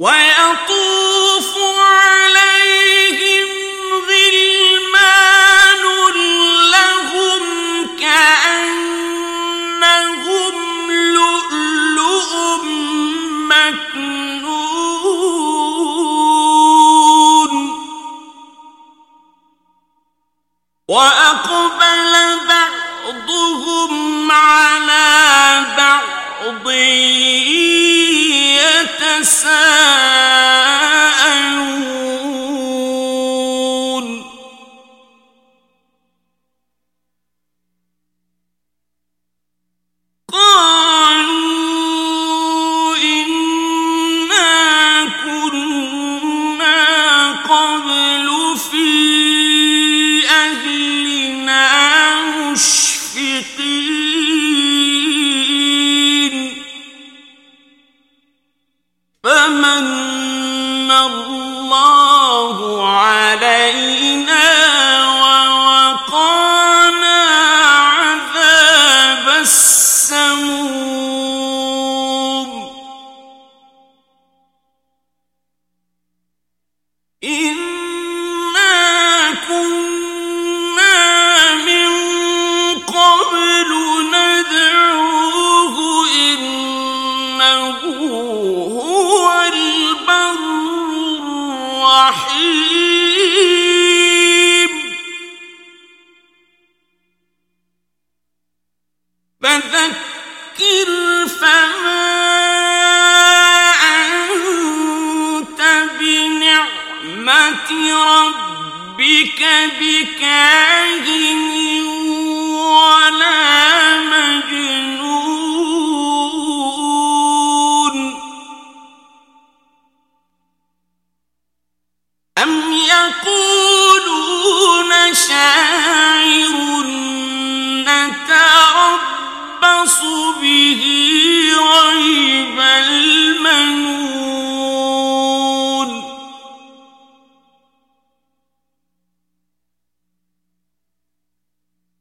وَيَقُولُ يقولون شاعر نتربص به ريب المنون.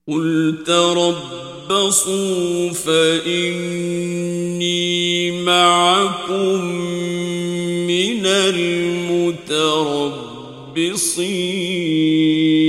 قل تربصوا فإني معكم مستقبصين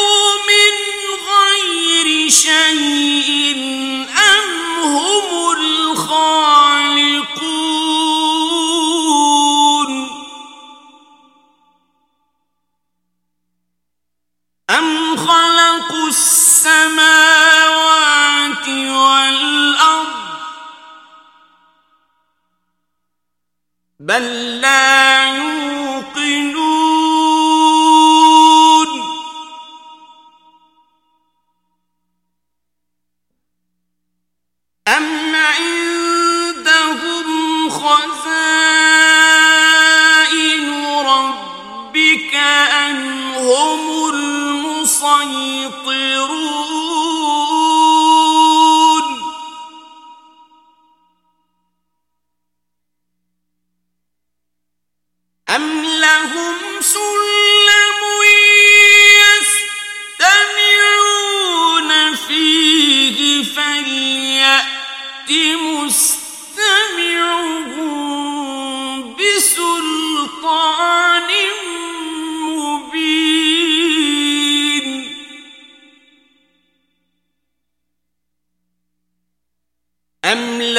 أم خلقوا السماوات والأرض بل لا يطيرون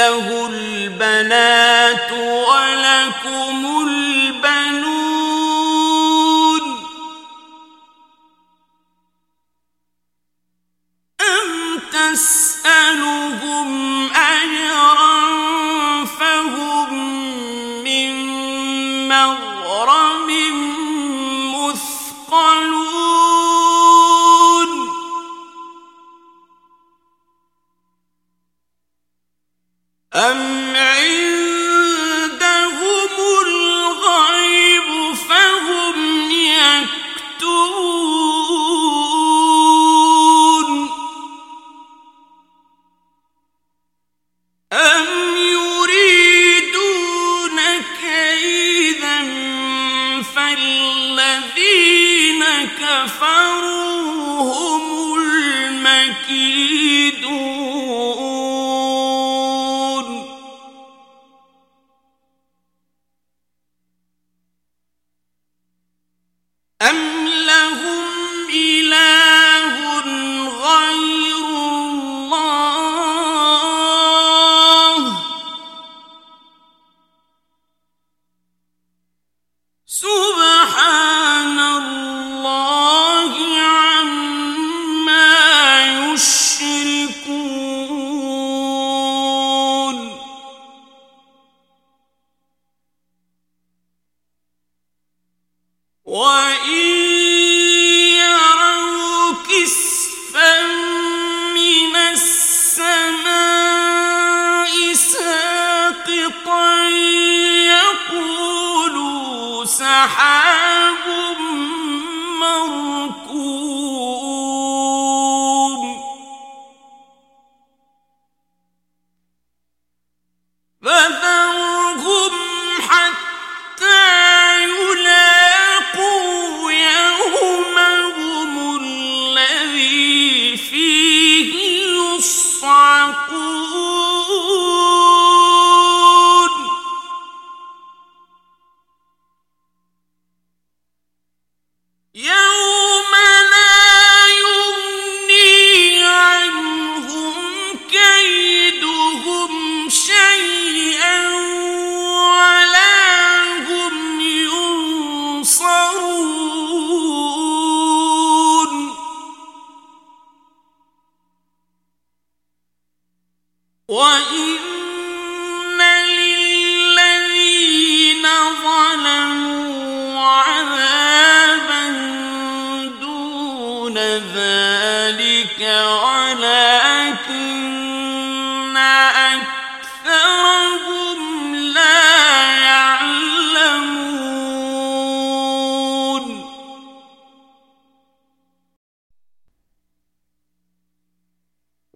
له البنات ولكم البنات الذين كفروا هم المكيدون أم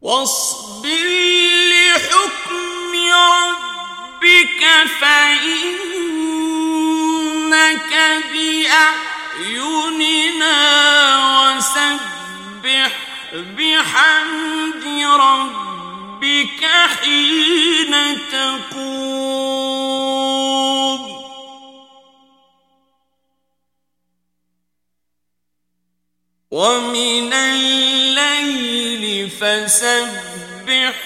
واصبر لحكم ربك فإنك بأعيننا وسبح بحمد ربك حين تقول ومن الليل فسبحه